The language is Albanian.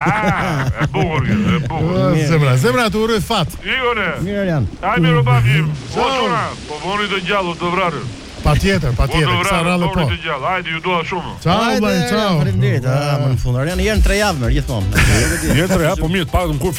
Ah, bukur, bukur. Ah, zemra, zemra të urë fat. Igore. Mirë janë. Ai vim. Po tona, po voni të gjallë të vrarë. Patjetër, po, patjetër. Sa rallë po. Të gjallë. Hajde, ju dua shumë. Ciao, bye, ciao. Faleminderit. Ah, më në fund. Janë 3 javë më gjithmonë. Jo tre javë, po mirë, pak më kur